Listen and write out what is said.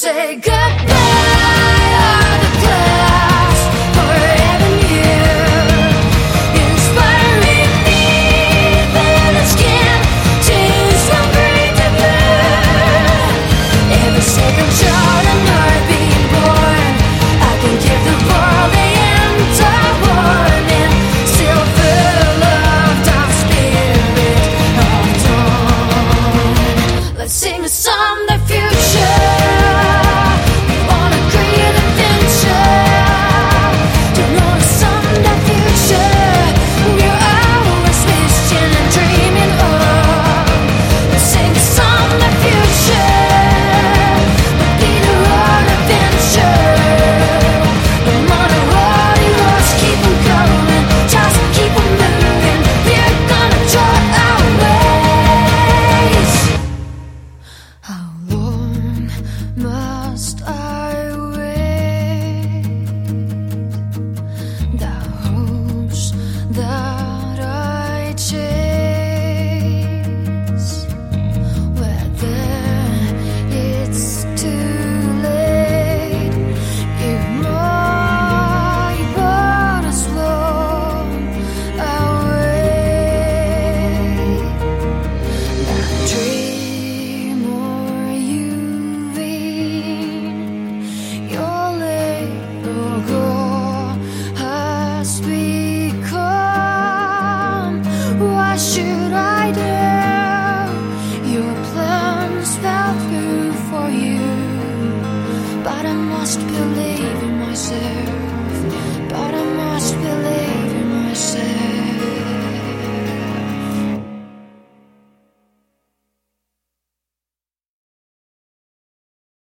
But I